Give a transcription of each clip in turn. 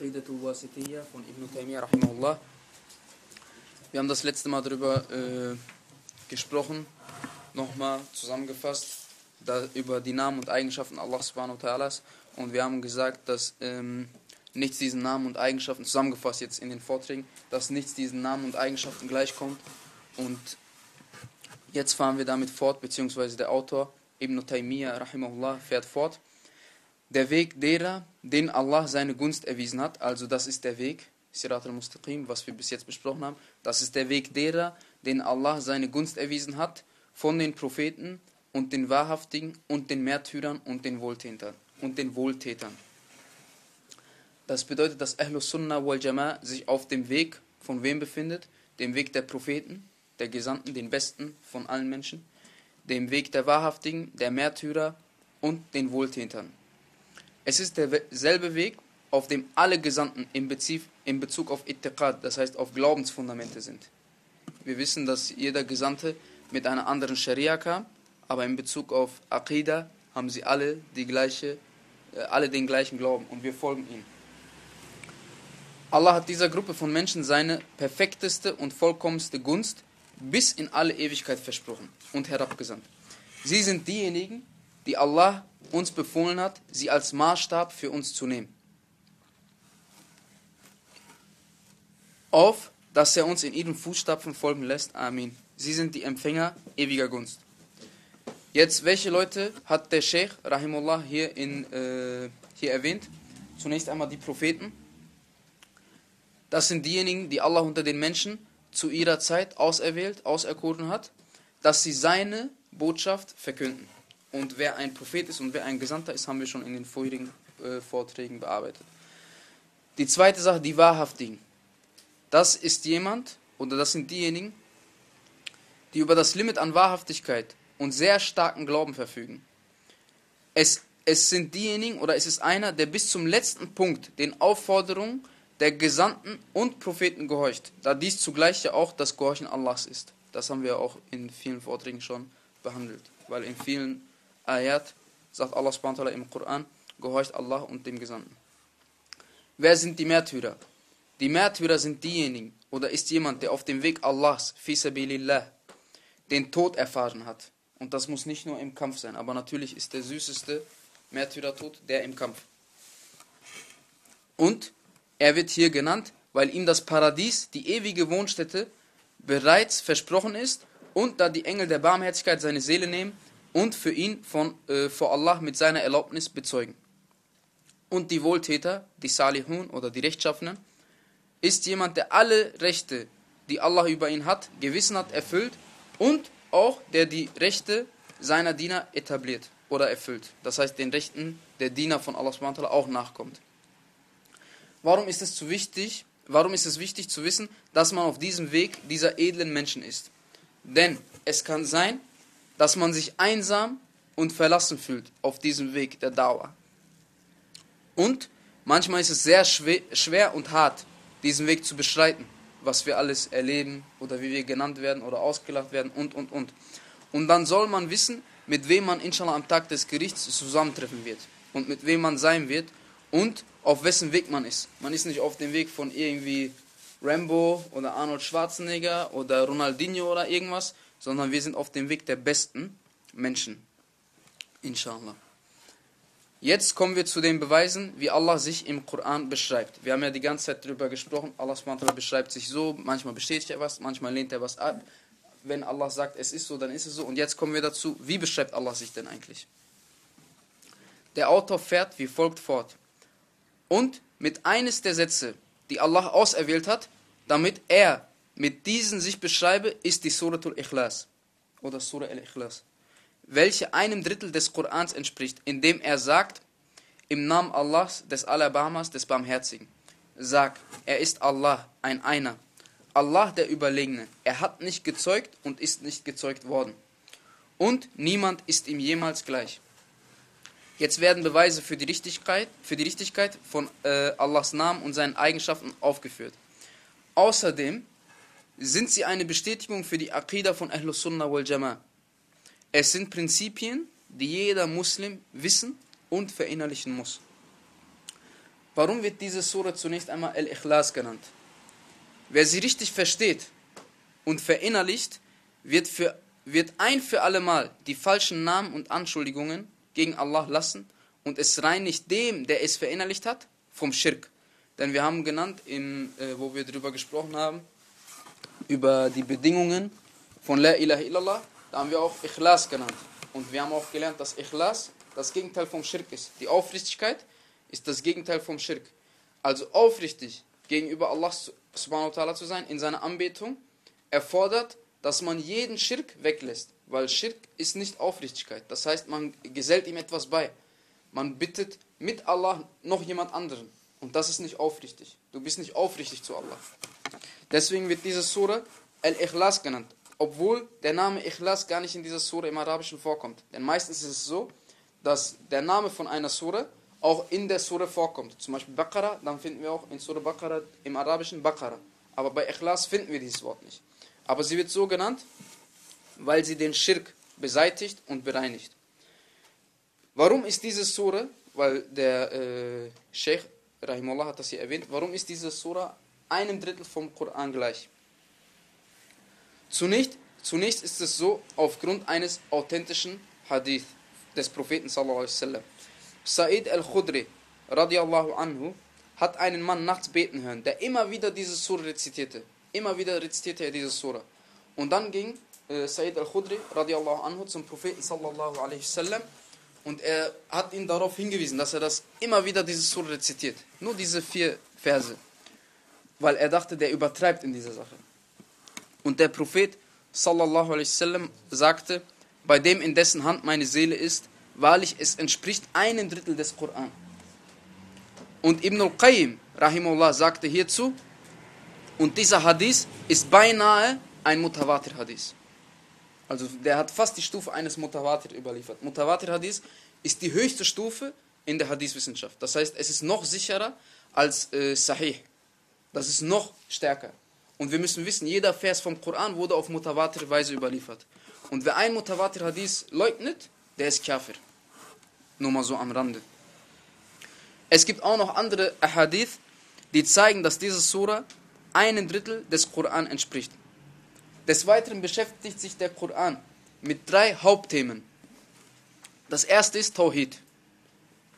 Aqidatul Wasitiyya von Ibn Taymiyyah rahimahullah. Wir haben das letzte Mal darüber äh, gesprochen, nochmal zusammengefasst, da, über die Namen und Eigenschaften Allah subhanahu wa ta'ala und wir haben gesagt, dass ähm, nichts diesen Namen und Eigenschaften, zusammengefasst jetzt in den Vorträgen, dass nichts diesen Namen und Eigenschaften gleichkommt und jetzt fahren wir damit fort, beziehungsweise der Autor Ibn Taymiyyah rahimahullah fährt fort. Der Weg derer, den Allah seine Gunst erwiesen hat, also das ist der Weg, Sirat al-Mustaqim, was wir bis jetzt besprochen haben, das ist der Weg derer, den Allah seine Gunst erwiesen hat, von den Propheten und den Wahrhaftigen und den Märtyrern und den Wohltätern. Und den Wohltätern. Das bedeutet, dass Ahlus Sunnah wal Jama' sich auf dem Weg von wem befindet? Dem Weg der Propheten, der Gesandten, den Besten von allen Menschen, dem Weg der Wahrhaftigen, der Märtyrer und den Wohltätern. Es ist derselbe Weg, auf dem alle Gesandten in Bezug, in Bezug auf Ittiqad, das heißt auf Glaubensfundamente sind. Wir wissen, dass jeder Gesandte mit einer anderen Scharia kam, aber in Bezug auf Aqidah haben sie alle, die gleiche, äh, alle den gleichen Glauben und wir folgen ihnen. Allah hat dieser Gruppe von Menschen seine perfekteste und vollkommenste Gunst bis in alle Ewigkeit versprochen und herabgesandt. Sie sind diejenigen, die Allah uns befohlen hat, sie als Maßstab für uns zu nehmen. Auf, dass er uns in ihren Fußstapfen folgen lässt. Amin. Sie sind die Empfänger ewiger Gunst. Jetzt, welche Leute hat der Sheikh Rahimullah hier, in, äh, hier erwähnt? Zunächst einmal die Propheten. Das sind diejenigen, die Allah unter den Menschen zu ihrer Zeit auserwählt, auserkoren hat, dass sie seine Botschaft verkünden. Und wer ein Prophet ist und wer ein Gesandter ist, haben wir schon in den vorherigen äh, Vorträgen bearbeitet. Die zweite Sache, die Wahrhaftigen. Das ist jemand, oder das sind diejenigen, die über das Limit an Wahrhaftigkeit und sehr starken Glauben verfügen. Es, es sind diejenigen, oder es ist einer, der bis zum letzten Punkt den Aufforderungen der Gesandten und Propheten gehorcht, da dies zugleich ja auch das Gehorchen Allahs ist. Das haben wir auch in vielen Vorträgen schon behandelt, weil in vielen Ayat sagt Allah subhanahu im Koran, gehorcht Allah und dem Gesandten. Wer sind die Märtyrer? Die Märtyrer sind diejenigen, oder ist jemand, der auf dem Weg Allahs, fi sabilillah, den Tod erfahren hat. Und das muss nicht nur im Kampf sein, aber natürlich ist der süßeste Märtyrertod der im Kampf. Und er wird hier genannt, weil ihm das Paradies, die ewige Wohnstätte, bereits versprochen ist und da die Engel der Barmherzigkeit seine Seele nehmen und für ihn von, äh, vor Allah mit seiner Erlaubnis bezeugen. Und die Wohltäter, die Salihun oder die Rechtschaffenen, ist jemand, der alle Rechte, die Allah über ihn hat, gewissenhaft erfüllt und auch der die Rechte seiner Diener etabliert oder erfüllt. Das heißt, den Rechten der Diener von Allah auch nachkommt. Warum ist es zu wichtig? Warum ist es wichtig zu wissen, dass man auf diesem Weg dieser edlen Menschen ist? Denn es kann sein, dass man sich einsam und verlassen fühlt auf diesem Weg der Dauer. Und manchmal ist es sehr schwer und hart, diesen Weg zu beschreiten, was wir alles erleben oder wie wir genannt werden oder ausgelacht werden und, und, und. Und dann soll man wissen, mit wem man inshallah am Tag des Gerichts zusammentreffen wird und mit wem man sein wird und auf wessen Weg man ist. Man ist nicht auf dem Weg von irgendwie Rambo oder Arnold Schwarzenegger oder Ronaldinho oder irgendwas, sondern wir sind auf dem Weg der besten Menschen. Inshallah. Jetzt kommen wir zu den Beweisen, wie Allah sich im Koran beschreibt. Wir haben ja die ganze Zeit darüber gesprochen, Allah beschreibt sich so, manchmal bestätigt er was, manchmal lehnt er was ab. Wenn Allah sagt, es ist so, dann ist es so. Und jetzt kommen wir dazu, wie beschreibt Allah sich denn eigentlich? Der Autor fährt wie folgt fort. Und mit eines der Sätze, die Allah auserwählt hat, damit er mit diesen sich beschreibe, ist die Suratul Ikhlas oder Surah al-Ikhlas, welche einem Drittel des Korans entspricht, indem er sagt, im Namen Allahs, des Alabamas, des Barmherzigen. Sag, er ist Allah, ein Einer. Allah der Überlegene. Er hat nicht gezeugt und ist nicht gezeugt worden. Und niemand ist ihm jemals gleich. Jetzt werden Beweise für die Richtigkeit, für die Richtigkeit von äh, Allahs Namen und seinen Eigenschaften aufgeführt. Außerdem sind sie eine Bestätigung für die Aqidah von Ahlus Sunnah wal Jama'. Es sind Prinzipien, die jeder Muslim wissen und verinnerlichen muss. warum wird diese Sura zunächst einmal Al-Ikhlas genannt? Wer sie richtig versteht und verinnerlicht, wird, für, wird ein für alle Mal die falschen Namen und Anschuldigungen gegen Allah lassen und es reinigt dem, der es verinnerlicht hat, vom Schirk. Denn wir haben genannt, in, äh, wo wir darüber gesprochen haben, über die Bedingungen von La ilaha illallah, da haben wir auch Ikhlas genannt. Und wir haben auch gelernt, dass Ikhlas das Gegenteil vom Schirk ist. Die Aufrichtigkeit ist das Gegenteil vom Schirk. Also aufrichtig gegenüber Allah subhanahu wa ta'ala zu sein in seiner Anbetung erfordert, dass man jeden Schirk weglässt. Weil Schirk ist nicht Aufrichtigkeit. Das heißt, man gesellt ihm etwas bei. Man bittet mit Allah noch jemand anderen. Und das ist nicht aufrichtig. Du bist nicht aufrichtig zu Allah. Deswegen wird diese Sura Al-Ikhlas genannt. Obwohl der Name Ikhlas gar nicht in dieser Sura im Arabischen vorkommt. Denn meistens ist es so, dass der Name von einer Sura auch in der Sura vorkommt. Zum Beispiel Baqarah, dann finden wir auch in Sura Baqarah im Arabischen Baqarah. Aber bei Ikhlas finden wir dieses Wort nicht. Aber sie wird so genannt, weil sie den Schirk beseitigt und bereinigt. Warum ist diese Sura, weil der äh, Sheikh Rahimullah hat das hier erwähnt, warum ist diese Sura einem Drittel vom Koran gleich? Zunächst, zunächst ist es so, aufgrund eines authentischen Hadith des Propheten sallallahu alaihi wasallam. Sa'id al-Khudri radiallahu anhu hat einen Mann nachts beten hören, der immer wieder diese Surah rezitierte. Immer wieder rezitierte er diese Surah. Und dann ging äh, Sa'id al-Khudri radiallahu anhu zum Propheten sallallahu alaihi wasallam und er hat ihn darauf hingewiesen, dass er das immer wieder diese Surah rezitiert. Nur diese vier Verse. Weil er dachte, der übertreibt in dieser Sache. Und der Prophet sallallahu alaihi wasallam sagte, bei dem in dessen Hand meine Seele ist, wahrlich es entspricht einem Drittel des Koran. Und Ibn al-Qayyim, rahimullah, sagte hierzu, und dieser Hadith ist beinahe ein Mutawatir-Hadith. Also der hat fast die Stufe eines Mutawatir überliefert. Mutawatir-Hadith ist die höchste Stufe in der Hadith-Wissenschaft. Das heißt, es ist noch sicherer als äh, Sahih. Das ist noch stärker. Und wir müssen wissen, jeder Vers vom Koran wurde auf Mutawatir-Weise überliefert. Und wer ein Mutawatir-Hadith leugnet, der ist Kafir. Nur mal so am Rande. Es gibt auch noch andere Hadith, die zeigen, dass diese Sura einen Drittel des Koran entspricht. Des Weiteren beschäftigt sich der Koran mit drei Hauptthemen. Das erste ist Tawhid.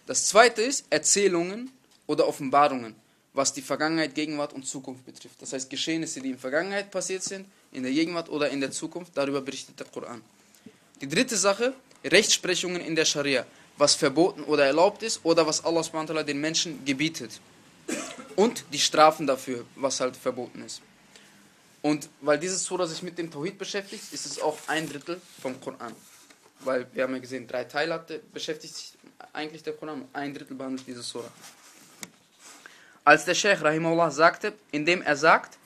Das zweite ist Erzählungen oder Offenbarungen, was die Vergangenheit, Gegenwart und Zukunft betrifft. Das heißt Geschehnisse, die in der Vergangenheit passiert sind, in der Gegenwart oder in der Zukunft, darüber berichtet der Koran. Die dritte Sache, Rechtsprechungen in der Scharia, was verboten oder erlaubt ist oder was Allah den Menschen gebietet. Und die Strafen dafür, was halt verboten ist. Und weil diese Sura sich mit dem Tawhid beschäftigt, ist es auch ein Drittel vom Koran. Weil wir haben ja gesehen, drei Teile hatte, beschäftigt sich eigentlich der Koran, ein Drittel behandelt diese Sura. Als der Sheikh Rahimullah sagte, indem er sagt,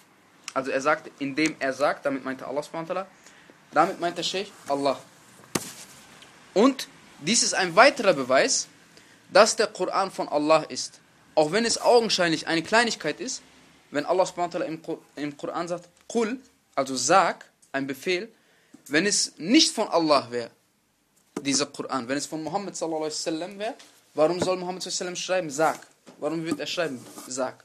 also er sagte, indem er sagt, damit meinte Allah damit meint der Sheikh Allah. Und dies ist ein weiterer Beweis, dass der Koran von Allah ist. Auch wenn es augenscheinlich eine Kleinigkeit ist, wenn Allah im Koran sagt, Qul, also sag, ein Befehl, wenn es nicht von Allah wäre, dieser Koran, wenn es von Muhammad sallallahu alaihi wasallam wäre, warum soll Muhammad sallallahu alaihi wasallam schreiben, sag? Warum wird er schreiben, sag?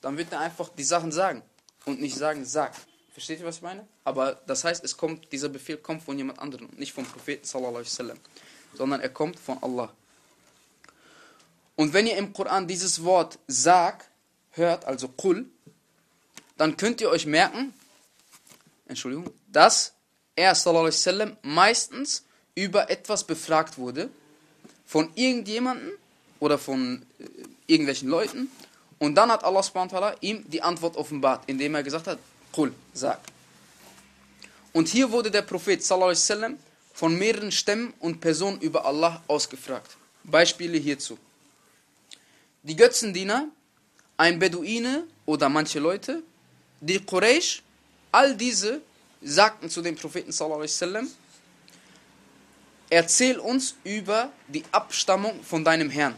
Dann wird er einfach die Sachen sagen und nicht sagen, sag. Versteht ihr, was ich meine? Aber das heißt, es kommt, dieser Befehl kommt von jemand anderem, nicht vom Propheten sallallahu alaihi sondern er kommt von Allah. Und wenn ihr im Koran dieses Wort sag hört, also Qul, dann könnt ihr euch merken, Entschuldigung, dass er sallallahu alaihi meistens über etwas befragt wurde von irgendjemandem oder von äh, irgendwelchen Leuten und dann hat Allah subhanahu ihm die Antwort offenbart, indem er gesagt hat, Qul, sag. Und hier wurde der Prophet wasallam von mehreren Stämmen und Personen über Allah ausgefragt. Beispiele hierzu. Die Götzendiener, ein Beduine oder manche Leute, die Quraysh, all diese sagten zu dem Propheten sallallahu alaihi wasallam, erzähl uns über die Abstammung von deinem Herrn.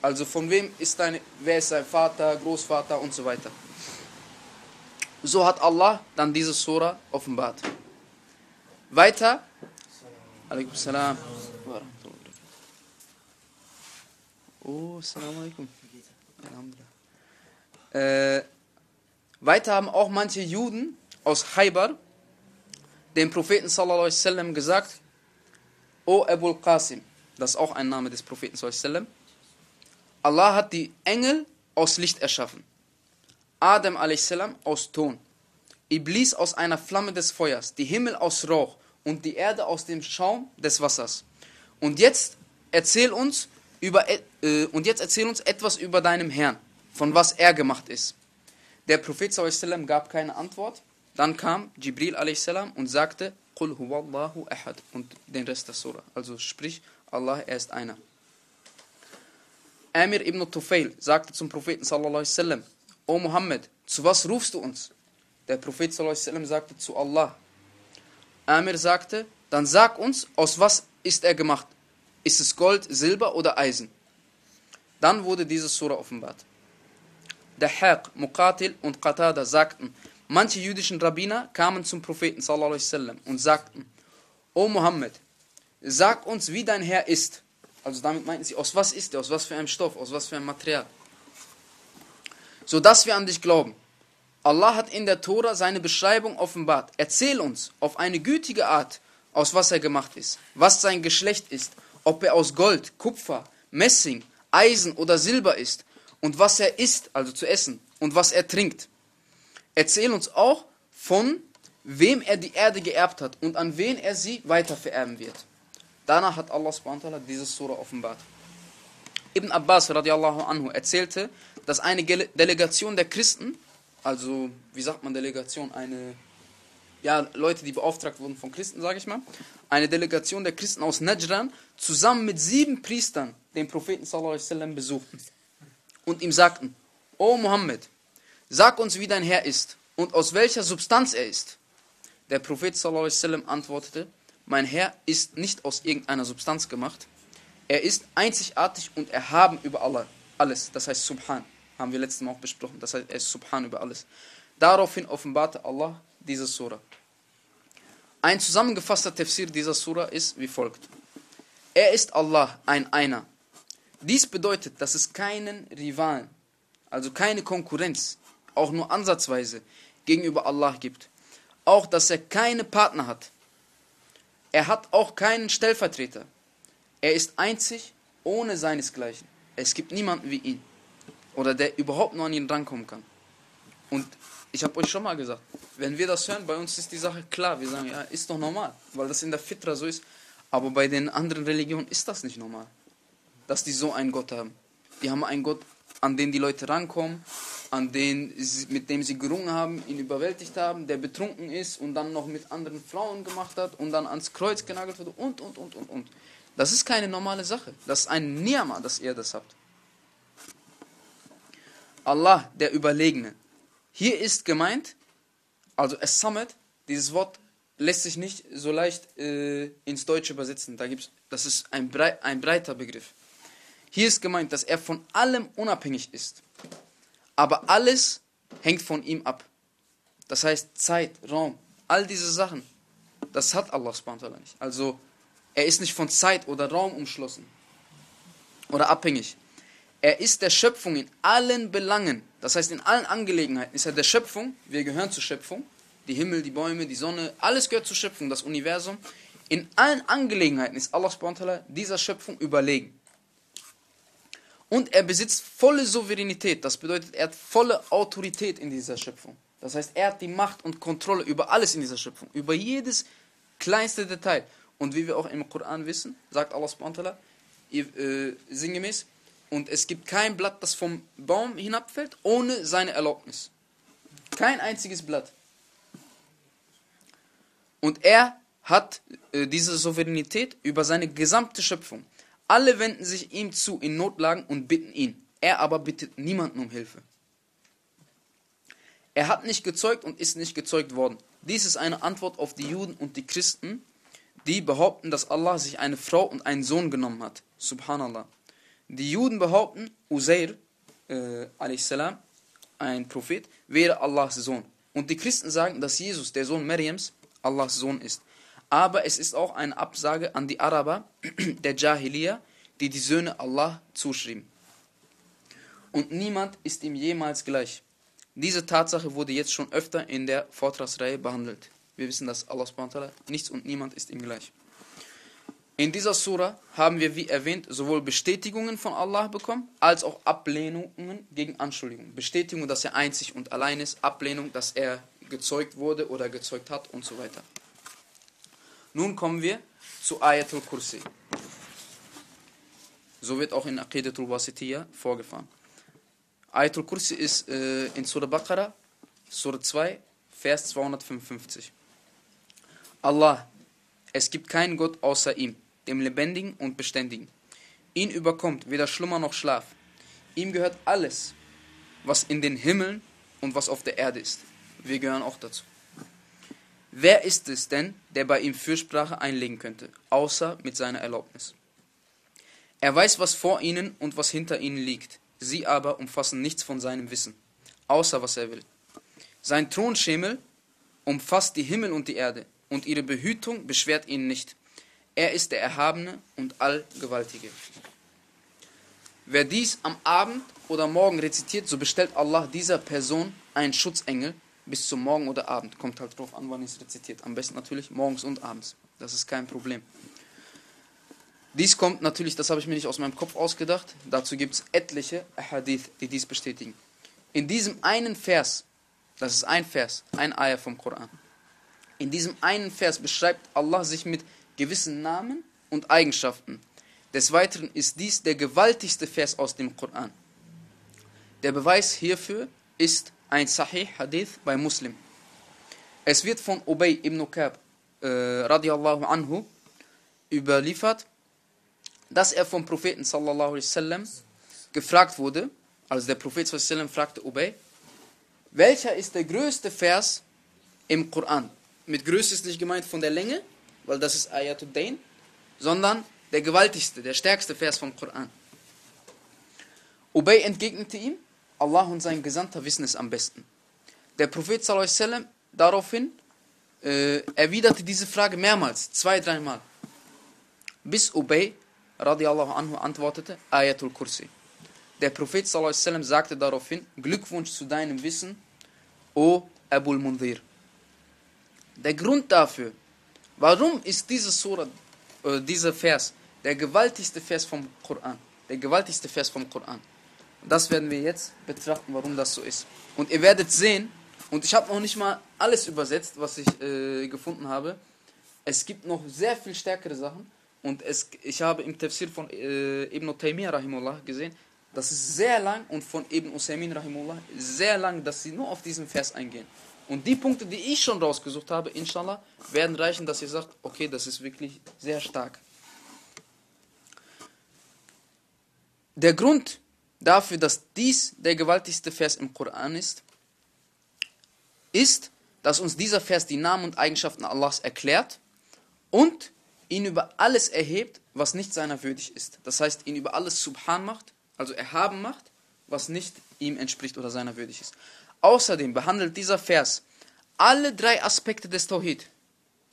Also von wem ist deine, wer ist sein Vater, Großvater und so weiter. So hat Allah dann diese Sura offenbart. Weiter. Alaikum salam. Oh, salam alaikum. Äh, weiter haben auch manche Juden aus Haibar dem Propheten sallallahu alaihi wasallam gesagt, O Abul Qasim, das ist auch ein Name des Propheten wasallam, Allah hat die Engel aus Licht erschaffen, Adam a.s. aus Ton, Iblis aus einer Flamme des Feuers, die Himmel aus Rauch und die Erde aus dem Schaum des Wassers. Und jetzt erzähl uns über äh, und jetzt erzähl uns etwas über deinem Herrn, von was er gemacht ist. Der Prophet sallam gab keine Antwort. Dann kam Jibril a.s. und sagte, Qul huwallahu ahad und den Rest der Surah. Also sprich, Allah, er ist einer. Amir ibn Tufail sagte zum Propheten sallallahu alaihi wasallam, O Muhammad, zu was rufst du uns? Der Prophet sallallahu alaihi wasallam sagte zu Allah. Amir sagte, dann sag uns, aus was ist er gemacht? Ist es Gold, Silber oder Eisen? Dann wurde diese Surah offenbart. Dahaq, Muqatil und Qatada sagten, manche jüdischen Rabbiner kamen zum Propheten wasallam und sagten, O Muhammad, sag uns, wie dein Herr ist. Also damit meinten sie, aus was ist er, aus was für einem Stoff, aus was für einem Material. So dass wir an dich glauben. Allah hat in der Tora seine Beschreibung offenbart. Erzähl uns auf eine gütige Art, aus was er gemacht ist, was sein Geschlecht ist, ob er aus Gold, Kupfer, Messing, Eisen oder Silber ist und was er isst, also zu essen, und was er trinkt. Erzähl uns auch von wem er die Erde geerbt hat und an wen er sie weiter vererben wird. Danach hat Allah subhanahu diese Surah offenbart. Ibn Abbas radiallahu anhu erzählte, dass eine Delegation der Christen, also wie sagt man Delegation, eine ja, Leute, die beauftragt wurden von Christen, sage ich mal, eine Delegation der Christen aus Najran zusammen mit sieben Priestern den Propheten sallallahu alaihi wasallam besuchten und ihm sagten, O Muhammad, sag uns, wie dein Herr ist und aus welcher Substanz er ist. Der Prophet wasallam antwortete, mein Herr ist nicht aus irgendeiner Substanz gemacht. Er ist einzigartig und erhaben über alle, alles. Das heißt Subhan. Haben wir letztes Mal auch besprochen. Das heißt, er ist Subhan über alles. Daraufhin offenbarte Allah diese Surah. Ein zusammengefasster Tafsir dieser Surah ist wie folgt. Er ist Allah, ein Einer. Dies bedeutet, dass es keinen Rivalen, also keine Konkurrenz, auch nur ansatzweise gegenüber Allah gibt. Auch, dass er keine Partner hat. Er hat auch keinen Stellvertreter. Er ist einzig ohne seinesgleichen. Es gibt niemanden wie ihn. Oder der überhaupt nur an ihn rankommen kann. Und ich habe euch schon mal gesagt, wenn wir das hören, bei uns ist die Sache klar. Wir sagen, ja, ist doch normal, weil das in der Fitra so ist. Aber bei den anderen Religionen ist das nicht normal, dass die so einen Gott haben. Die haben einen Gott, an den die Leute rankommen, an den, mit dem sie gerungen haben, ihn überwältigt haben, der betrunken ist und dann noch mit anderen Frauen gemacht hat und dann ans Kreuz genagelt wurde und, und, und, und, und. Das ist keine normale Sache. Das ist ein Niyama, dass ihr das habt. Allah, der Überlegene. Hier ist gemeint, also Es-Samet, dieses Wort lässt sich nicht so leicht äh, ins Deutsche übersetzen. Da gibt's, das ist ein, brei ein breiter Begriff. Hier ist gemeint, dass er von allem unabhängig ist. Aber alles hängt von ihm ab. Das heißt Zeit, Raum, all diese Sachen, das hat Allah subhanahu nicht. Also er ist nicht von Zeit oder Raum umschlossen oder abhängig. Er ist der Schöpfung in allen Belangen. Das heißt, in allen Angelegenheiten ist er der Schöpfung. Wir gehören zur Schöpfung. Die Himmel, die Bäume, die Sonne, alles gehört zur Schöpfung, das Universum. In allen Angelegenheiten ist Allah subhanahu dieser Schöpfung überlegen. Und er besitzt volle Souveränität. Das bedeutet, er hat volle Autorität in dieser Schöpfung. Das heißt, er hat die Macht und Kontrolle über alles in dieser Schöpfung. Über jedes kleinste Detail. Und wie wir auch im Koran wissen, sagt Allah subhanahu äh, sinngemäß, und es gibt kein Blatt, das vom Baum hinabfällt, ohne seine Erlaubnis. Kein einziges Blatt. Und er hat äh, diese Souveränität über seine gesamte Schöpfung. Alle wenden sich ihm zu in Notlagen und bitten ihn. Er aber bittet niemanden um Hilfe. Er hat nicht gezeugt und ist nicht gezeugt worden. Dies ist eine Antwort auf die Juden und die Christen, die behaupten, dass Allah sich eine Frau und einen Sohn genommen hat. Subhanallah. Die Juden behaupten, Uzair, äh, ein Prophet, wäre Allahs Sohn. Und die Christen sagen, dass Jesus, der Sohn Mariams, Allahs Sohn ist. Aber es ist auch eine Absage an die Araber der Jahiliya, die die Söhne Allah zuschrieben. und niemand ist ihm jemals gleich. Diese Tatsache wurde jetzt schon öfter in der Vortragsreihe behandelt. Wir wissen, dass Allah nichts und niemand ist ihm gleich. In dieser Sura haben wir, wie erwähnt, sowohl Bestätigungen von Allah bekommen, als auch Ablehnungen gegen Anschuldigungen. Bestätigung, dass er einzig und allein ist, Ablehnung, dass er gezeugt wurde oder gezeugt hat und so weiter. Nun kommen wir zu Ayatul Kursi. So wird auch in Aqidatul Wasitiyya vorgefahren. Ayatul Kursi ist äh, in Surah Baqarah, Surah 2, Vers 255. Allah, es gibt keinen Gott außer ihm dem Lebendigen und Beständigen. Ihn überkommt weder Schlummer noch Schlaf. Ihm gehört alles, was in den Himmeln und was auf der Erde ist. Wir gehören auch dazu. Wer ist es denn, der bei ihm Fürsprache einlegen könnte, außer mit seiner Erlaubnis? Er weiß, was vor ihnen und was hinter ihnen liegt. Sie aber umfassen nichts von seinem Wissen, außer was er will. Sein Thronschemel umfasst die Himmel und die Erde, und ihre Behütung beschwert ihn nicht. Er ist der Erhabene und Allgewaltige. Wer dies am Abend oder Morgen rezitiert, so bestellt Allah dieser Person einen Schutzengel bis zum Morgen oder Abend. Kommt halt drauf an, wann es rezitiert. Am besten natürlich morgens und abends. Das ist kein Problem. Dies kommt natürlich, das habe ich mir nicht aus meinem Kopf ausgedacht. Dazu gibt es etliche Hadith, die dies bestätigen. In diesem einen Vers, das ist ein Vers, ein Ayah vom Koran. In diesem einen Vers beschreibt Allah sich mit gewissen Namen und Eigenschaften. Des Weiteren ist dies der gewaltigste Vers aus dem Koran. Der Beweis hierfür ist ein Sahih Hadith bei Muslim. Es wird von Ubay ibn Kab äh, radiallahu anhu überliefert, dass er vom Propheten sallallahu alaihi wasallam gefragt wurde, also der Prophet sallallahu alaihi wasallam fragte Ubay, welcher ist der größte Vers im Koran? Mit größte ist nicht gemeint von der Länge, weil das ist Ayatul Dain, sondern der gewaltigste, der stärkste Vers vom Koran. Ubay entgegnete ihm, Allah und sein Gesandter wissen es am besten. Der Prophet sallam, daraufhin äh, erwiderte diese Frage mehrmals, zwei, dreimal. Bis Ubay radiallahu anhu antwortete, Ayatul Kursi. Der Prophet sallam, sagte daraufhin, Glückwunsch zu deinem Wissen, O Abul Mundhir. Der Grund dafür, Warum ist diese Surah, äh, dieser Vers, der gewaltigste Vers vom Koran? Der gewaltigste Vers vom Koran. Das werden wir jetzt betrachten, warum das so ist. Und ihr werdet sehen, und ich habe noch nicht mal alles übersetzt, was ich äh, gefunden habe. Es gibt noch sehr viel stärkere Sachen. Und es, ich habe im Tafsir von äh, Ibn Taymiyyah Rahimullah gesehen, das ist sehr lang und von Ibn Usaymin Rahimullah sehr lang, dass sie nur auf diesen Vers eingehen. Und die Punkte, die ich schon rausgesucht habe, inshallah, werden reichen, dass ihr sagt, okay, das ist wirklich sehr stark. Der Grund dafür, dass dies der gewaltigste Vers im Koran ist, ist, dass uns dieser Vers die Namen und Eigenschaften Allahs erklärt und ihn über alles erhebt, was nicht seiner würdig ist. Das heißt, ihn über alles subhan macht, also erhaben macht, was nicht ihm entspricht oder seiner würdig ist. Außerdem behandelt dieser Vers alle drei Aspekte des Tawhid.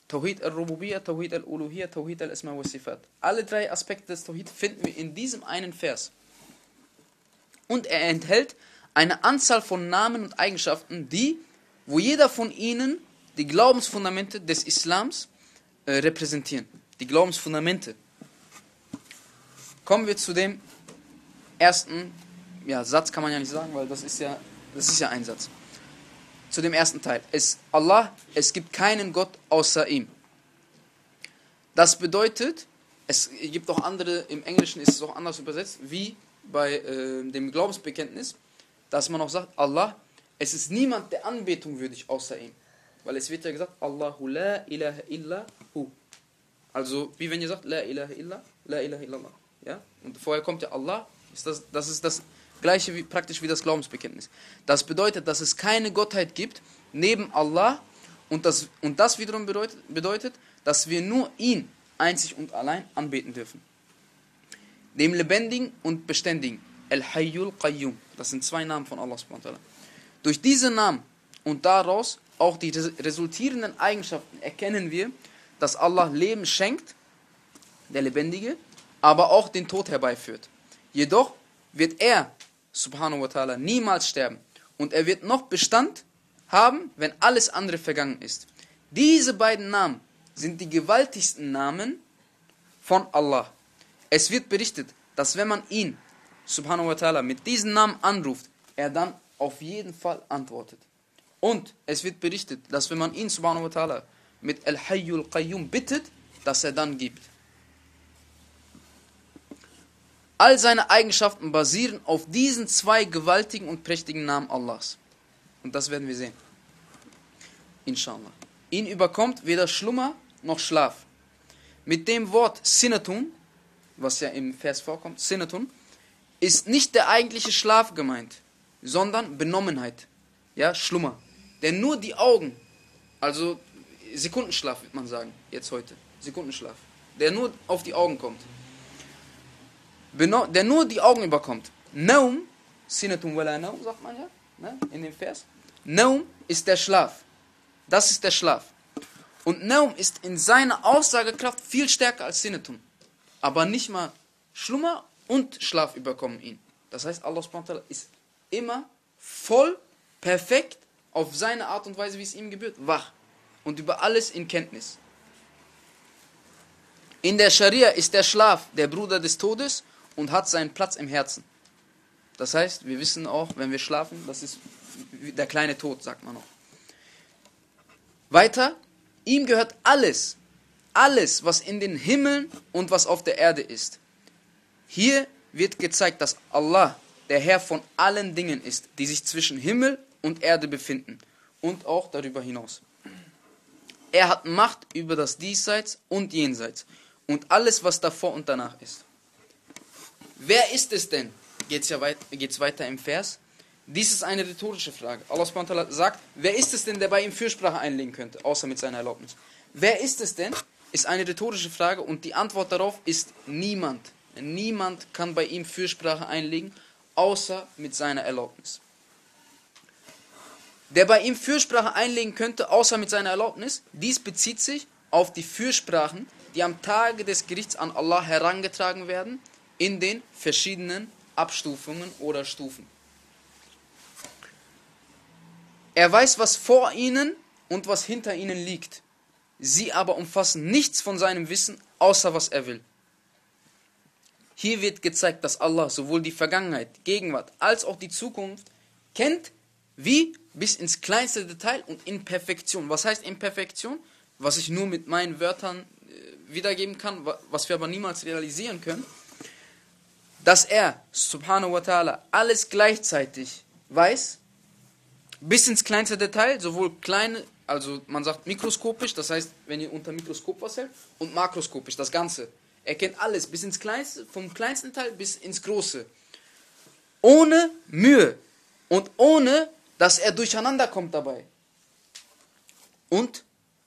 Tawhid al-Rububiyyah, Tawhid al-Uluhiyyah, Tawhid al-Isma wa Sifat. Alle drei Aspekte des Tawhid finden wir in diesem einen Vers. Und er enthält eine Anzahl von Namen und Eigenschaften, die, wo jeder von ihnen die Glaubensfundamente des Islams äh, repräsentieren. Die Glaubensfundamente. Kommen wir zu dem ersten ja, Satz, kann man ja nicht sagen, weil das ist ja das ist ja ein Satz. Zu dem ersten Teil. Es, Allah, es gibt keinen Gott außer ihm. Das bedeutet, es gibt auch andere, im Englischen ist es auch anders übersetzt, wie bei äh, dem Glaubensbekenntnis, dass man auch sagt, Allah, es ist niemand der Anbetung würdig außer ihm. Weil es wird ja gesagt, Allahu la ilaha illa hu. Also, wie wenn ihr sagt, la ilaha illa, la ilaha illallah. Ja? Und vorher kommt ja Allah, ist das, das ist das Gleiche wie, praktisch wie das Glaubensbekenntnis. Das bedeutet, dass es keine Gottheit gibt neben Allah und das, und das wiederum bedeutet, bedeutet, dass wir nur ihn einzig und allein anbeten dürfen. Dem Lebendigen und Beständigen. El-Hayyul Qayyum. Das sind zwei Namen von Allah. Durch diese Namen und daraus auch die resultierenden Eigenschaften erkennen wir, dass Allah Leben schenkt, der Lebendige, aber auch den Tod herbeiführt. Jedoch wird er subhanahu wa ta'ala niemals sterben. Und er wird noch Bestand haben, wenn alles andere vergangen ist. Diese beiden Namen sind die gewaltigsten Namen von Allah. Es wird berichtet, dass wenn man ihn, subhanahu wa ta'ala, mit diesen Namen anruft, er dann auf jeden Fall antwortet. Und es wird berichtet, dass wenn man ihn, subhanahu wa ta'ala, mit Al-Hayyul Qayyum bittet, dass er dann gibt. All seine Eigenschaften basieren auf diesen zwei gewaltigen und prächtigen Namen Allahs. Und das werden wir sehen. Inshallah. Ihn überkommt weder Schlummer noch Schlaf. Mit dem Wort Sinatun, was ja im Vers vorkommt, Sinatun, ist nicht der eigentliche Schlaf gemeint, sondern Benommenheit. Ja, Schlummer. Denn nur die Augen, also Sekundenschlaf wird man sagen, jetzt heute. Sekundenschlaf. Der nur auf die Augen kommt. Der nur die Augen überkommt. Naum, Sinatun wala Naum, sagt man ja, ne, in dem Vers. Naum ist der Schlaf. Das ist der Schlaf. Und Naum ist in seiner Aussagekraft viel stärker als Sinnetum. Aber nicht mal Schlummer und Schlaf überkommen ihn. Das heißt, Allah ist immer voll, perfekt, auf seine Art und Weise, wie es ihm gebührt, wach. Und über alles in Kenntnis. In der Scharia ist der Schlaf der Bruder des Todes und hat seinen Platz im Herzen. Das heißt, wir wissen auch, wenn wir schlafen, das ist der kleine Tod, sagt man auch. Weiter, ihm gehört alles, alles, was in den Himmeln und was auf der Erde ist. Hier wird gezeigt, dass Allah der Herr von allen Dingen ist, die sich zwischen Himmel und Erde befinden und auch darüber hinaus. Er hat Macht über das Diesseits und Jenseits und alles, was davor und danach ist. Wer ist es denn? Geht es ja weit, geht's weiter im Vers. Dies ist eine rhetorische Frage. Allah sagt, wer ist es denn, der bei ihm Fürsprache einlegen könnte, außer mit seiner Erlaubnis? Wer ist es denn? Ist eine rhetorische Frage und die Antwort darauf ist niemand. Niemand kann bei ihm Fürsprache einlegen, außer mit seiner Erlaubnis. Der bei ihm Fürsprache einlegen könnte, außer mit seiner Erlaubnis, dies bezieht sich auf die Fürsprachen, die am Tage des Gerichts an Allah herangetragen werden, in den verschiedenen Abstufungen oder Stufen. Er weiß, was vor ihnen und was hinter ihnen liegt. Sie aber umfassen nichts von seinem Wissen, außer was er will. Hier wird gezeigt, dass Allah sowohl die Vergangenheit, Gegenwart als auch die Zukunft kennt, wie bis ins kleinste Detail und in Perfektion. Was heißt in Perfektion? Was ich nur mit meinen Wörtern äh, wiedergeben kann, was wir aber niemals realisieren können. Dass er, subhanahu wa ta'ala, alles gleichzeitig weiß bis ins kleinste Detail, sowohl kleine, also man sagt mikroskopisch, das heißt, wenn ihr unter Mikroskop was hält, und makroskopisch, das Ganze. Er kennt alles, bis ins kleinste, vom kleinsten Teil bis ins große. Ohne Mühe und ohne, dass er durcheinander kommt dabei. Und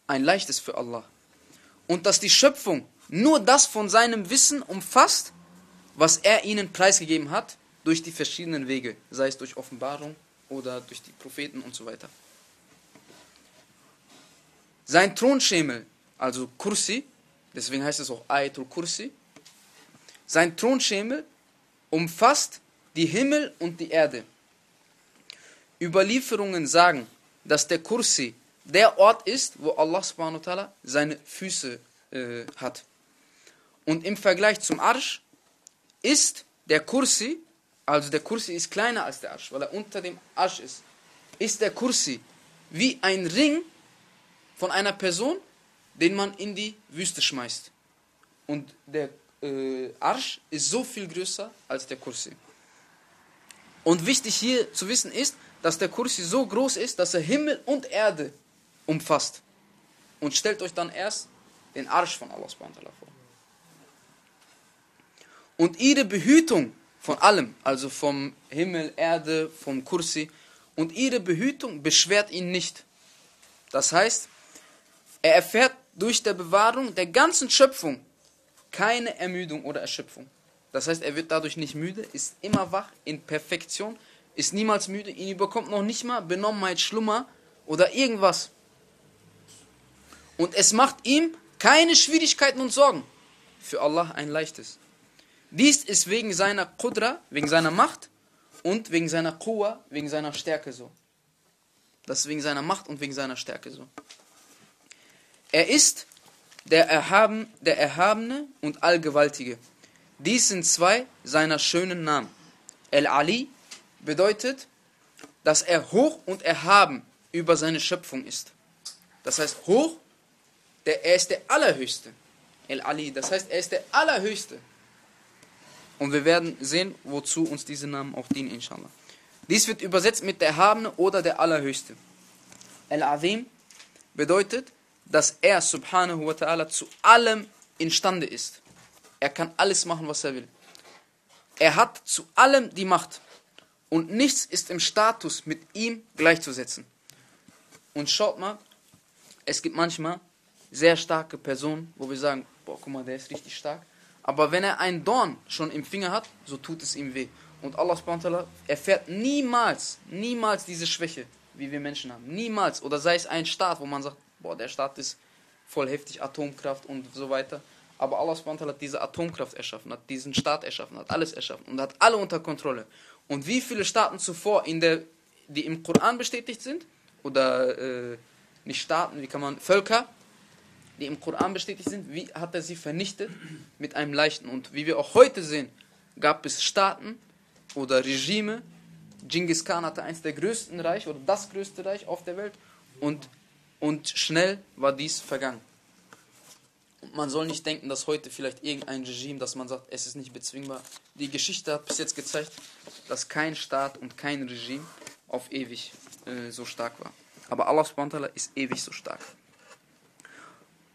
ein leichtes für Allah. Und dass die Schöpfung nur das von seinem Wissen umfasst, was er ihnen preisgegeben hat, durch die verschiedenen Wege, sei es durch Offenbarung, oder durch die Propheten und so weiter. Sein Thronschemel, also Kursi, deswegen heißt es auch Ayatul Kursi, sein Thronschemel umfasst die Himmel und die Erde. Überlieferungen sagen, dass der Kursi der Ort ist, wo Allah subhanahu seine Füße äh, hat. Und im Vergleich zum Arsch ist der Kursi also der Kursi ist kleiner als der Arsch, weil er unter dem Arsch ist, ist der Kursi wie ein Ring von einer Person, den man in die Wüste schmeißt. Und der äh, Arsch ist so viel größer als der Kursi. Und wichtig hier zu wissen ist, dass der Kursi so groß ist, dass er Himmel und Erde umfasst. Und stellt euch dann erst den Arsch von Allah vor. Und ihre Behütung von allem, also vom Himmel, Erde, vom Kursi. Und ihre Behütung beschwert ihn nicht. Das heißt, er erfährt durch der Bewahrung der ganzen Schöpfung keine Ermüdung oder Erschöpfung. Das heißt, er wird dadurch nicht müde, ist immer wach, in Perfektion, ist niemals müde, ihn überkommt noch nicht mal Benommenheit, Schlummer oder irgendwas. Und es macht ihm keine Schwierigkeiten und Sorgen. Für Allah ein leichtes. Dies ist wegen seiner Qudra, wegen seiner Macht und wegen seiner Kuwa, wegen seiner Stärke so. Das ist wegen seiner Macht und wegen seiner Stärke so. Er ist der, Erhaben, der Erhabene und Allgewaltige. Dies sind zwei seiner schönen Namen. El-Ali bedeutet, dass er hoch und erhaben über seine Schöpfung ist. Das heißt, hoch, der, er ist der Allerhöchste. El-Ali, das heißt, er ist der Allerhöchste. Und wir werden sehen, wozu uns diese Namen auch dienen, inshallah. Dies wird übersetzt mit der Erhabene oder der Allerhöchste. El-Azim bedeutet, dass er, subhanahu wa ta'ala, zu allem imstande ist. Er kann alles machen, was er will. Er hat zu allem die Macht. Und nichts ist im Status mit ihm gleichzusetzen. Und schaut mal, es gibt manchmal sehr starke Personen, wo wir sagen, boah, guck mal, der ist richtig stark. Aber wenn er ein Dorn schon im Finger hat, so tut es ihm weh. Und Allah erfährt niemals, niemals diese Schwäche, wie wir Menschen haben. Niemals. Oder sei es ein Staat, wo man sagt, boah, der Staat ist voll heftig, Atomkraft und so weiter. Aber Allah hat diese Atomkraft erschaffen, hat diesen Staat erschaffen, hat alles erschaffen und hat alle unter Kontrolle. Und wie viele Staaten zuvor, in der, die im Koran bestätigt sind, oder äh, nicht Staaten, wie kann man, Völker, die im Koran bestätigt sind, wie hat er sie vernichtet mit einem leichten. Und wie wir auch heute sehen, gab es Staaten oder Regime. Genghis Khan hatte eins der größten Reich oder das größte Reich auf der Welt und, und schnell war dies vergangen. Und man soll nicht denken, dass heute vielleicht irgendein Regime, dass man sagt, es ist nicht bezwingbar. Die Geschichte hat bis jetzt gezeigt, dass kein Staat und kein Regime auf ewig äh, so stark war. Aber Allah subhanahu ist ewig so stark.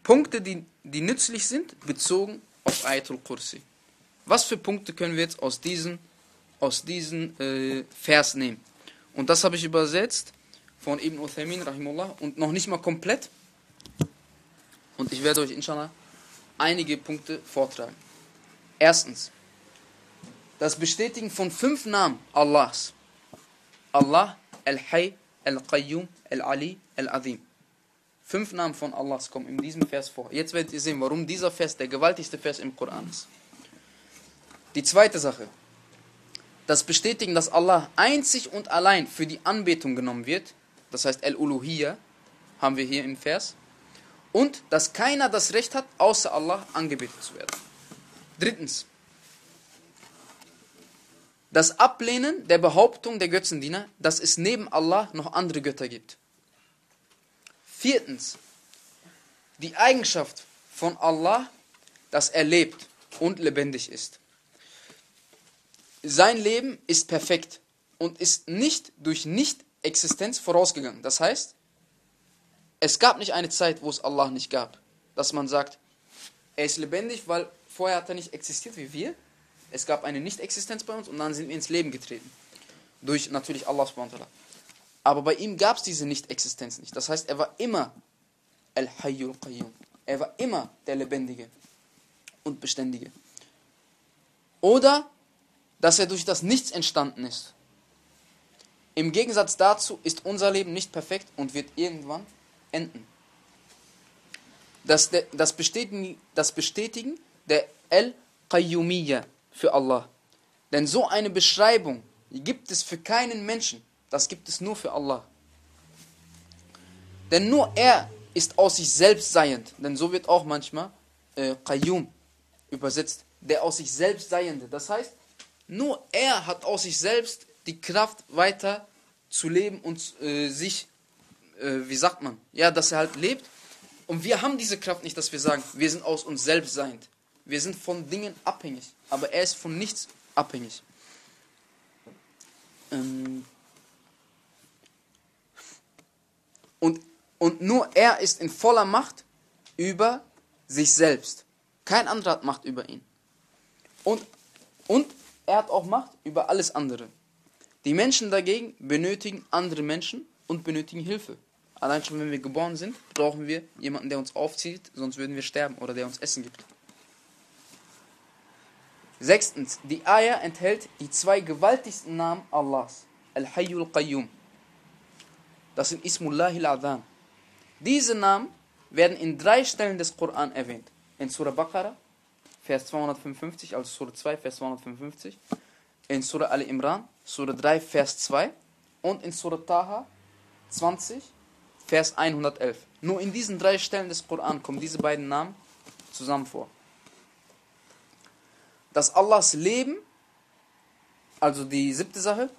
Punkte, die, die nützlich sind, bezogen auf Ayatul Kursi. Was für Punkte können wir jetzt aus diesen, aus diesen äh, Vers nehmen? Und das habe ich übersetzt von Ibn Uthaymin, rahimullah, und noch nicht mal komplett. Und ich werde euch inshallah einige Punkte vortragen. Erstens, das Bestätigen von fünf Namen Allahs. Allah, Al-Hay, Al-Qayyum, Al-Ali, Al-Azim. Fünf Namen von Allahs kommen in diesem Vers vor. Jetzt werdet ihr sehen, warum dieser Vers der gewaltigste Vers im Koran ist. Die zweite Sache. Das Bestätigen, dass Allah einzig und allein für die Anbetung genommen wird. Das heißt, El-Uluhiyya haben wir hier im Vers. Und dass keiner das Recht hat, außer Allah angebetet zu werden. Drittens. Das Ablehnen der Behauptung der Götzendiener, dass es neben Allah noch andere Götter gibt. Viertens, die Eigenschaft von Allah, dass er lebt und lebendig ist. Sein Leben ist perfekt und ist nicht durch Nicht-Existenz vorausgegangen. Das heißt, es gab nicht eine Zeit, wo es Allah nicht gab. Dass man sagt, er ist lebendig, weil vorher hat er nicht existiert wie wir. Es gab eine Nicht-Existenz bei uns und dann sind wir ins Leben getreten. Durch natürlich Allah subhanahu aber bei ihm gab es diese Nicht-Existenz nicht. Das heißt, er war immer Al-Hayyul Qayyum. Er war immer der Lebendige und Beständige. Oder, dass er durch das Nichts entstanden ist. Im Gegensatz dazu ist unser Leben nicht perfekt und wird irgendwann enden. Das, das, Bestätigen, das Bestätigen der El-Qayyumiyya für Allah. Denn so eine Beschreibung gibt es für keinen Menschen. Das gibt es nur für Allah. Denn nur er ist aus sich selbst seiend. Denn so wird auch manchmal äh, Qayyum übersetzt. Der aus sich selbst Seiende. Das heißt, nur er hat aus sich selbst die Kraft weiter zu leben und äh, sich, äh, wie sagt man, ja, dass er halt lebt. Und wir haben diese Kraft nicht, dass wir sagen, wir sind aus uns selbst seiend. Wir sind von Dingen abhängig. Aber er ist von nichts abhängig. Ähm, Und, und nur er ist in voller Macht über sich selbst. Kein anderer hat Macht über ihn. Und, und er hat auch Macht über alles andere. Die Menschen dagegen benötigen andere Menschen und benötigen Hilfe. Allein schon, wenn wir geboren sind, brauchen wir jemanden, der uns aufzieht, sonst würden wir sterben oder der uns Essen gibt. Sechstens, die Ayah enthält die zwei gewaltigsten Namen Allahs. Al-Hayyul Qayyum. Das sind Ismullahil Adhan. Diese Namen werden in drei Stellen des Koran erwähnt. In Surah Baqarah, Vers 255, also Surah 2, Vers 255. in Surah Al-Imran, Surah 3, Vers 2 und in Surah Taha 20, Vers 111. Nur in diesen drei Stellen des Koran kommen diese beiden Namen zusammen vor. Dass Allahs Leben, also die siebte Sache,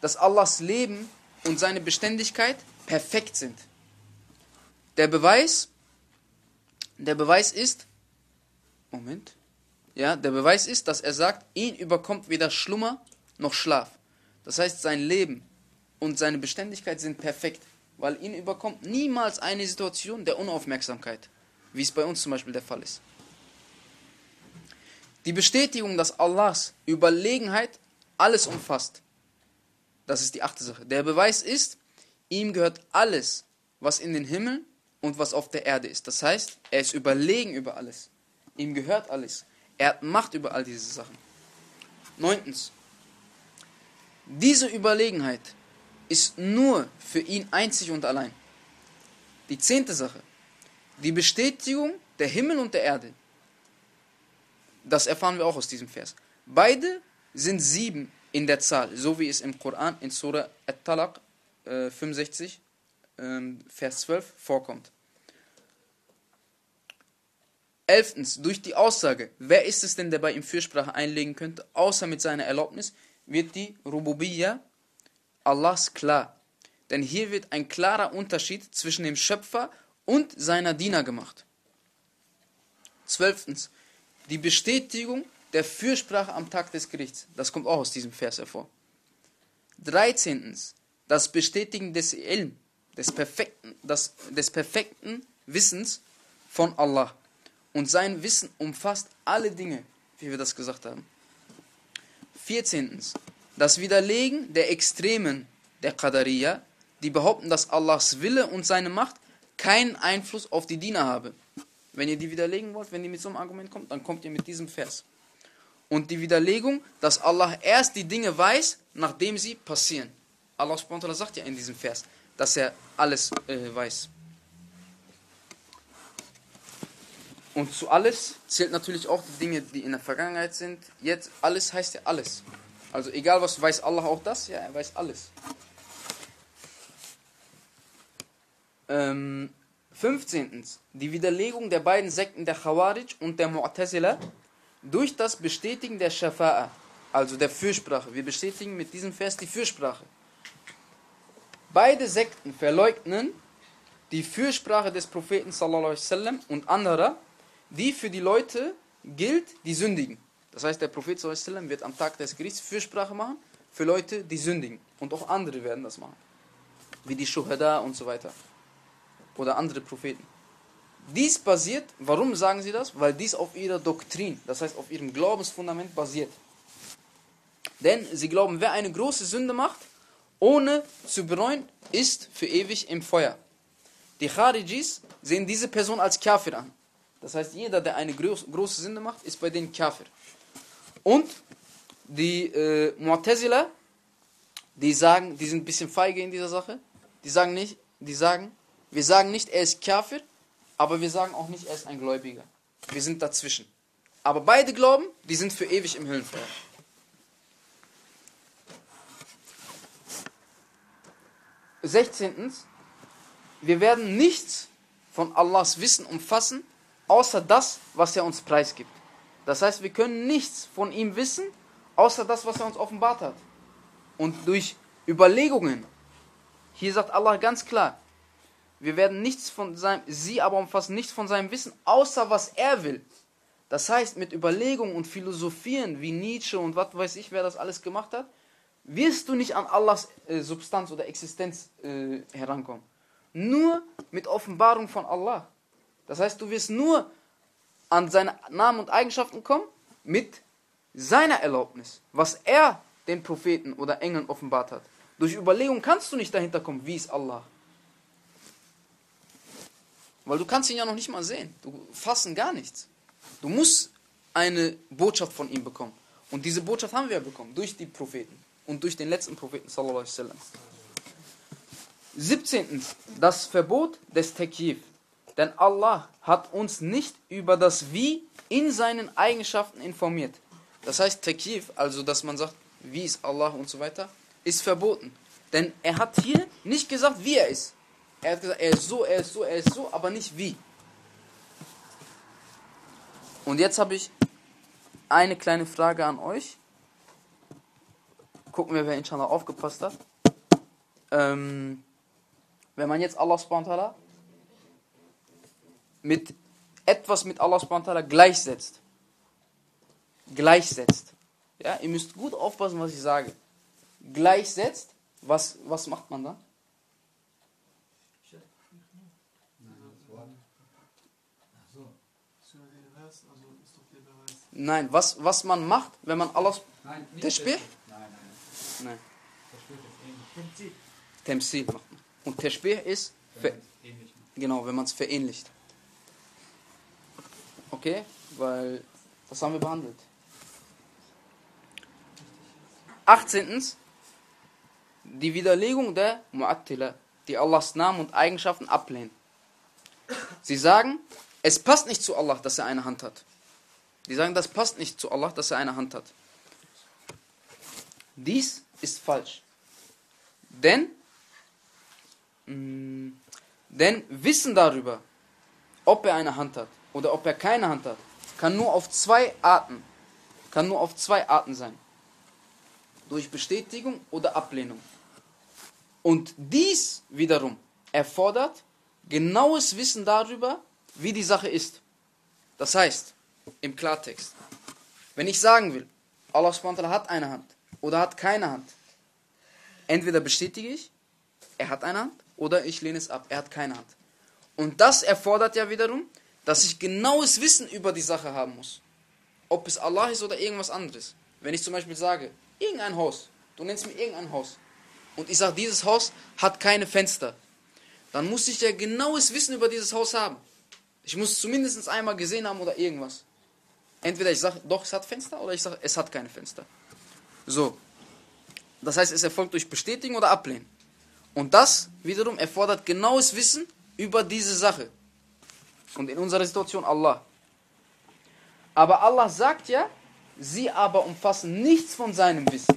dass Allahs Leben und seine Beständigkeit perfekt sind. Der Beweis, der Beweis ist, Moment, ja, der Beweis ist, dass er sagt, ihn überkommt weder Schlummer noch Schlaf. Das heißt, sein Leben und seine Beständigkeit sind perfekt, weil ihn überkommt niemals eine Situation der Unaufmerksamkeit, wie es bei uns zum Beispiel der Fall ist. Die Bestätigung, dass Allahs Überlegenheit alles umfasst, das ist die achte Sache. Der Beweis ist, ihm gehört alles, was in den Himmeln und was auf der Erde ist. Das heißt, er ist überlegen über alles. Ihm gehört alles. Er hat Macht über all diese Sachen. Neuntens. Diese Überlegenheit ist nur für ihn einzig und allein. Die zehnte Sache. Die Bestätigung der Himmel und der Erde. Das erfahren wir auch aus diesem Vers. Beide sind sieben in der Zahl, so wie es im Koran in Surah At-Talaq äh, 65, äh, Vers 12 vorkommt. Elftens, durch die Aussage, wer ist es denn, der bei ihm Fürsprache einlegen könnte, außer mit seiner Erlaubnis, wird die Rububiyya Allahs klar. Denn hier wird ein klarer Unterschied zwischen dem Schöpfer und seiner Diener gemacht. Zwölftens, die Bestätigung der Fürsprache am Tag des Gerichts. Das kommt auch aus diesem Vers hervor. Dreizehntens, das Bestätigen des Ilm, des perfekten, das, des perfekten Wissens von Allah. Und sein Wissen umfasst alle Dinge, wie wir das gesagt haben. Vierzehntens, das Widerlegen der Extremen der Qadariya, die behaupten, dass Allahs Wille und seine Macht keinen Einfluss auf die Diener habe. Wenn ihr die widerlegen wollt, wenn ihr mit so einem Argument kommt, dann kommt ihr mit diesem Vers. Und die Widerlegung, dass Allah erst die Dinge weiß, nachdem sie passieren. Allah sagt ja in diesem Vers, dass er alles äh, weiß. Und zu alles zählt natürlich auch die Dinge, die in der Vergangenheit sind. Jetzt, alles heißt ja alles. Also egal was, weiß Allah auch das? Ja, er weiß alles. Ähm, 15. Die Widerlegung der beiden Sekten der Khawarij und der Mu'tazila durch das Bestätigen der Shafa'a, also der Fürsprache. Wir bestätigen mit diesem Vers die Fürsprache. Beide Sekten verleugnen die Fürsprache des Propheten sallallahu alaihi wasallam und anderer die für die Leute gilt, die sündigen. Das heißt, der Prophet sallam, wird am Tag des Gerichts Fürsprache machen für Leute, die sündigen. Und auch andere werden das machen. Wie die Shuhada und so weiter. Oder andere Propheten. Dies basiert, warum sagen sie das? Weil dies auf ihrer Doktrin, das heißt auf ihrem Glaubensfundament basiert. Denn sie glauben, wer eine große Sünde macht, ohne zu bereuen, ist für ewig im Feuer. Die Kharijis sehen diese Person als Kafir an. Das heißt, jeder, der eine groß, große Sünde macht, ist bei denen Kafir. Und die äh, Mu'tazila, die sagen, die sind ein bisschen feige in dieser Sache. Die sagen nicht, die sagen, wir sagen nicht, er ist Kafir, aber wir sagen auch nicht, er ist ein Gläubiger. Wir sind dazwischen. Aber beide glauben, die sind für ewig im Höllenfeuer. Sechzehntens, wir werden nichts von Allahs Wissen umfassen, außer das, was er uns preisgibt. Das heißt, wir können nichts von ihm wissen, außer das, was er uns offenbart hat. Und durch Überlegungen, hier sagt Allah ganz klar, wir werden nichts von seinem, sie aber umfassen nichts von seinem Wissen, außer was er will. Das heißt, mit Überlegungen und Philosophieren wie Nietzsche und was weiß ich, wer das alles gemacht hat, wirst du nicht an Allahs äh, Substanz oder Existenz äh, herankommen. Nur mit Offenbarung von Allah. Das heißt, du wirst nur an seine Namen und Eigenschaften kommen mit seiner Erlaubnis, was er den Propheten oder Engeln offenbart hat. Durch Überlegung kannst du nicht dahinter kommen, wie ist Allah. Weil du kannst ihn ja noch nicht mal sehen. Du fassen gar nichts. Du musst eine Botschaft von ihm bekommen. Und diese Botschaft haben wir ja bekommen durch die Propheten und durch den letzten Propheten sallallahu alaihi wasallam. 17. Das Verbot des Takif. Denn Allah hat uns nicht über das Wie in seinen Eigenschaften informiert. Das heißt Takif, also dass man sagt, wie ist Allah und so weiter, ist verboten. Denn er hat hier nicht gesagt, wie er ist. Er hat gesagt, er ist so, er ist so, er ist so, aber nicht wie. Und jetzt habe ich eine kleine Frage an euch. Gucken wir, wer inshallah aufgepasst hat. Ähm, wenn man jetzt Allah subhanahu mit etwas mit Allah subhanahu gleichsetzt, gleichsetzt, ja, ihr müsst gut aufpassen, was ich sage, gleichsetzt, was, was macht man dann? Nein, was, was man macht, wenn man alles. Nein, nicht Tashbih? Nein, nein. Nein. Temsil. Macht man. Und Tashbih ist. Genau, wenn man es verähnlicht. Okay? Weil das haben wir behandelt. 18. Die Widerlegung der Mu'attila, die Allahs Namen und Eigenschaften ablehnen. Sie sagen, es passt nicht zu Allah, dass er eine Hand hat. Die sagen, das passt nicht zu Allah, dass er eine Hand hat. Dies ist falsch. Denn, mm, denn Wissen darüber, ob er eine Hand hat oder ob er keine Hand hat, kann nur auf zwei Arten, kann nur auf zwei Arten sein. Durch Bestätigung oder Ablehnung. Und dies wiederum erfordert genaues Wissen darüber, wie die Sache ist. Das heißt, im Klartext. Wenn ich sagen will, Allah hat eine Hand oder hat keine Hand, entweder bestätige ich, er hat eine Hand, oder ich lehne es ab, er hat keine Hand. Und das erfordert ja wiederum, dass ich genaues Wissen über die Sache haben muss. Ob es Allah ist oder irgendwas anderes. Wenn ich zum Beispiel sage, irgendein Haus, du nennst mir irgendein Haus, und ich sage, dieses Haus hat keine Fenster, dann muss ich ja genaues Wissen über dieses Haus haben. Ich muss es zumindest einmal gesehen haben oder irgendwas. Entweder ich sage, doch, es hat Fenster, oder ich sage, es hat keine Fenster. So. Das heißt, es erfolgt durch Bestätigen oder Ablehnen. Und das wiederum erfordert genaues Wissen über diese Sache. Und in unserer Situation Allah. Aber Allah sagt ja, sie aber umfassen nichts von seinem Wissen.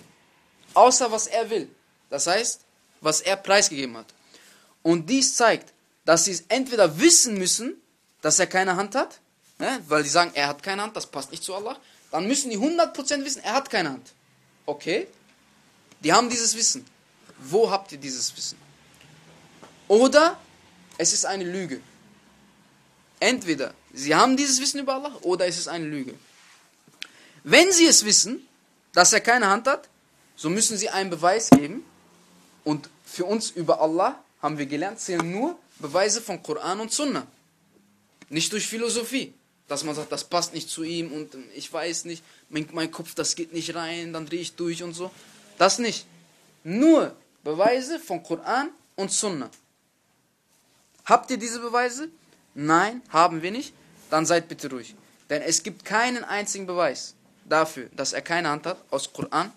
Außer was er will. Das heißt, was er preisgegeben hat. Und dies zeigt, dass sie es entweder wissen müssen, dass er keine Hand hat, ne? weil die sagen, er hat keine Hand, das passt nicht zu Allah, dann müssen die 100% wissen, er hat keine Hand. Okay? Die haben dieses Wissen. Wo habt ihr dieses Wissen? Oder es ist eine Lüge. Entweder sie haben dieses Wissen über Allah oder es ist eine Lüge. Wenn sie es wissen, dass er keine Hand hat, so müssen sie einen Beweis geben. Und für uns über Allah haben wir gelernt, zählen nur Beweise von Koran und Sunnah. Nicht durch Philosophie dass man sagt, das passt nicht zu ihm und ich weiß nicht, mein, mein Kopf, das geht nicht rein, dann drehe ich durch und so. Das nicht. Nur Beweise von Koran und Sunna. Habt ihr diese Beweise? Nein, haben wir nicht. Dann seid bitte ruhig. Denn es gibt keinen einzigen Beweis dafür, dass er keine Hand hat, aus Koran,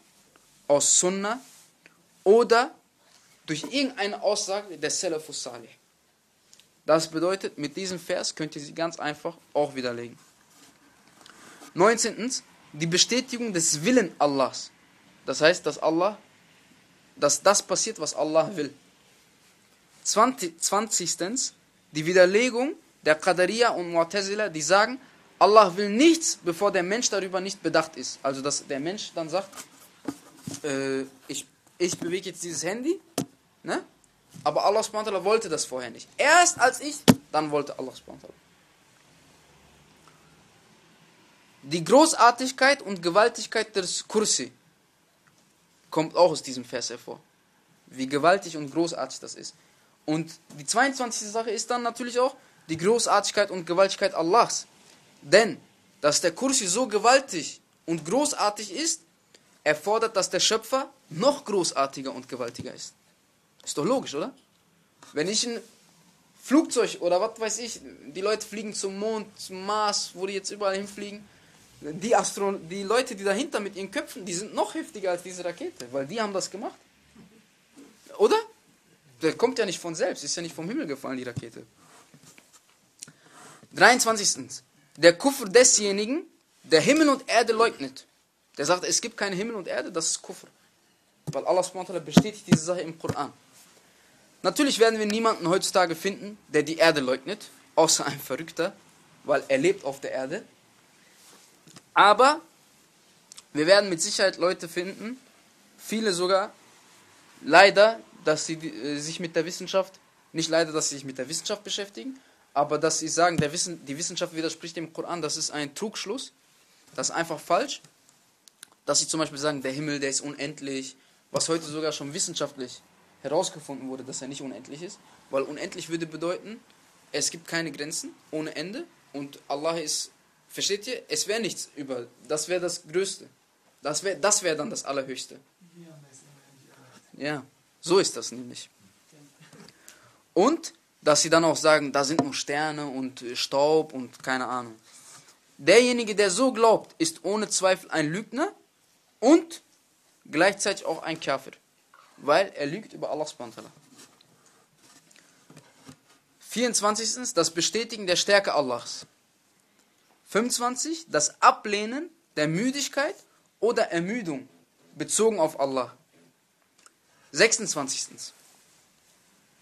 aus Sunna oder durch irgendeine Aussage des Salafus Salih. Das bedeutet, mit diesem Vers könnt ihr sie ganz einfach auch widerlegen. 19. Die Bestätigung des Willen Allahs. Das heißt, dass Allah, dass das passiert, was Allah will. 20. 20. Die Widerlegung der Qadariya und Mu'tazila, die sagen, Allah will nichts, bevor der Mensch darüber nicht bedacht ist. Also, dass der Mensch dann sagt, äh, ich, ich bewege jetzt dieses Handy, ne? Aber Allah subhanahu wollte das vorher nicht. Erst als ich, dann wollte Allah subhanahu Die Großartigkeit und Gewaltigkeit des Kursi kommt auch aus diesem Vers hervor. Wie gewaltig und großartig das ist. Und die 22. Sache ist dann natürlich auch die Großartigkeit und Gewaltigkeit Allahs. Denn, dass der Kursi so gewaltig und großartig ist, erfordert, dass der Schöpfer noch großartiger und gewaltiger ist. Ist doch logisch, oder? Wenn ich ein Flugzeug oder was weiß ich, die Leute fliegen zum Mond, zum Mars, wo die jetzt überall hinfliegen. Die, Astro die Leute, die dahinter mit ihren Köpfen, die sind noch heftiger als diese Rakete, weil die haben das gemacht. Oder? Der kommt ja nicht von selbst, ist ja nicht vom Himmel gefallen, die Rakete. 23. Der Kufr desjenigen, der Himmel und Erde leugnet. der sagt, es gibt keine Himmel und Erde, das ist Kufr. Weil Allah bestätigt diese Sache im Koran. Natürlich werden wir niemanden heutzutage finden, der die Erde leugnet, außer ein Verrückter, weil er lebt auf der Erde. Aber wir werden mit Sicherheit Leute finden, viele sogar, leider, dass sie äh, sich mit der Wissenschaft, nicht leider, dass sie sich mit der Wissenschaft beschäftigen, aber dass sie sagen, der Wissen, die Wissenschaft widerspricht dem Koran, das ist ein Trugschluss, das ist einfach falsch. Dass sie zum Beispiel sagen, der Himmel, der ist unendlich, was heute sogar schon wissenschaftlich herausgefunden wurde, dass er nicht unendlich ist, weil unendlich würde bedeuten, es gibt keine Grenzen ohne Ende und Allah ist, versteht ihr, es wäre nichts über, das wäre das Größte. Das wäre das wär dann das Allerhöchste. Ja, so ist das nämlich. Und, dass sie dann auch sagen, da sind nur Sterne und Staub und keine Ahnung. Derjenige, der so glaubt, ist ohne Zweifel ein Lügner und gleichzeitig auch ein Kafir. Weil er lügt über Allah subhanahu 24. Das Bestätigen der Stärke Allahs. 25. Das Ablehnen der Müdigkeit oder Ermüdung bezogen auf Allah. 26.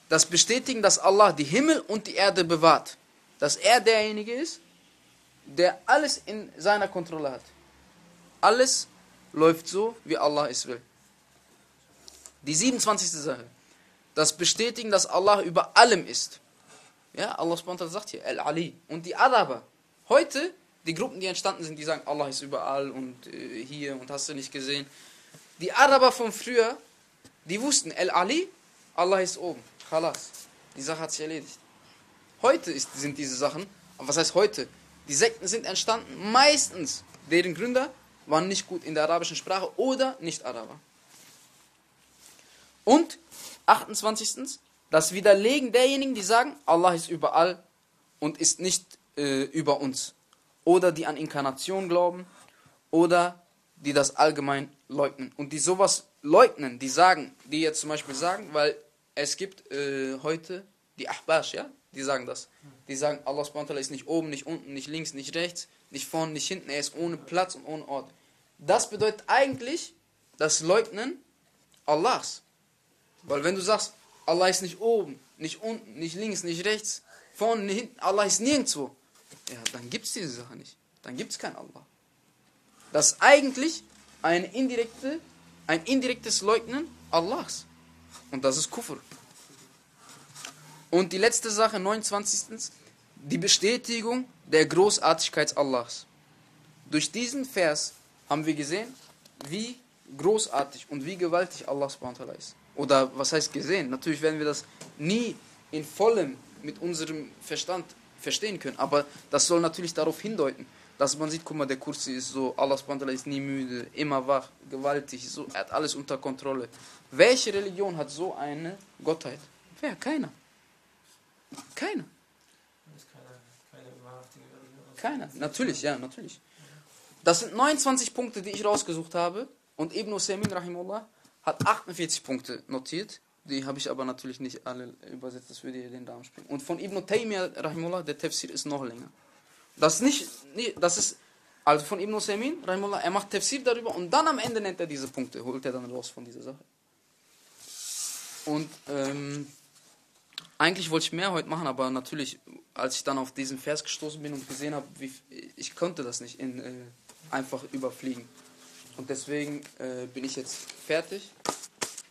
Das Bestätigen, dass Allah die Himmel und die Erde bewahrt. Dass er derjenige ist, der alles in seiner Kontrolle hat. Alles läuft so, wie Allah es will. Die 27. Sache. Das Bestätigen, dass Allah über allem ist. Ja, Allah sagt hier, Al-Ali. Und die Araber. Heute, die Gruppen, die entstanden sind, die sagen, Allah ist überall und äh, hier und hast du nicht gesehen. Die Araber von früher, die wussten, Al-Ali, Allah ist oben. Khalas. Die Sache hat sich erledigt. Heute ist, sind diese Sachen, aber was heißt heute? Die Sekten sind entstanden, meistens, deren Gründer waren nicht gut in der arabischen Sprache oder nicht Araber. Und 28. Das Widerlegen derjenigen, die sagen, Allah ist überall und ist nicht äh, über uns. Oder die an Inkarnation glauben oder die das allgemein leugnen. Und die sowas leugnen, die sagen, die jetzt zum Beispiel sagen, weil es gibt äh, heute die Ahbash, ja, die sagen das. Die sagen, Allah ist nicht oben, nicht unten, nicht links, nicht rechts, nicht vorne, nicht hinten, er ist ohne Platz und ohne Ort. Das bedeutet eigentlich das Leugnen Allahs. Weil wenn du sagst, Allah ist nicht oben, nicht unten, nicht links, nicht rechts, vorne, nicht hinten, Allah ist nirgendwo, ja, dann gibt es diese Sache nicht. Dann gibt es kein Allah. Das ist eigentlich eine indirekte, ein indirektes Leugnen Allahs. Und das ist Kufr. Und die letzte Sache, 29. Die Bestätigung der Großartigkeit Allahs. Durch diesen Vers haben wir gesehen, wie großartig und wie gewaltig Allah ist. Oder was heißt gesehen? Natürlich werden wir das nie in vollem mit unserem Verstand verstehen können. Aber das soll natürlich darauf hindeuten, dass man sieht, guck mal, der Kursi ist so, Allah ist nie müde, immer wach, gewaltig, so, er hat alles unter Kontrolle. Welche Religion hat so eine Gottheit? Wer? Keiner. Keiner. Keiner. Natürlich, ja, natürlich. Das sind 29 Punkte, die ich rausgesucht habe. Und Ibn Usaymin, rahimullah, hat 48 Punkte notiert. Die habe ich aber natürlich nicht alle übersetzt, das würde ihr den Rahmen springen. Und von Ibn Taymiyyah, rahimullah, der Tafsir ist noch länger. Das ist nicht, das ist, also von Ibn Usaymin, rahimullah, er macht Tafsir darüber und dann am Ende nennt er diese Punkte, holt er dann raus von dieser Sache. Und, ähm, eigentlich wollte ich mehr heute machen, aber natürlich, als ich dann auf diesen Vers gestoßen bin und gesehen habe, wie, ich konnte das nicht in, äh, einfach überfliegen. Und deswegen äh, bin ich jetzt fertig.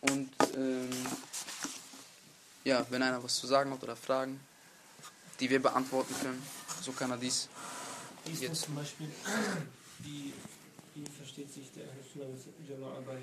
Und ähm, ja, wenn einer was zu sagen hat oder Fragen, die wir beantworten können, so kann er dies. Wie jetzt zum Beispiel, wie, wie versteht sich der Ahlus bei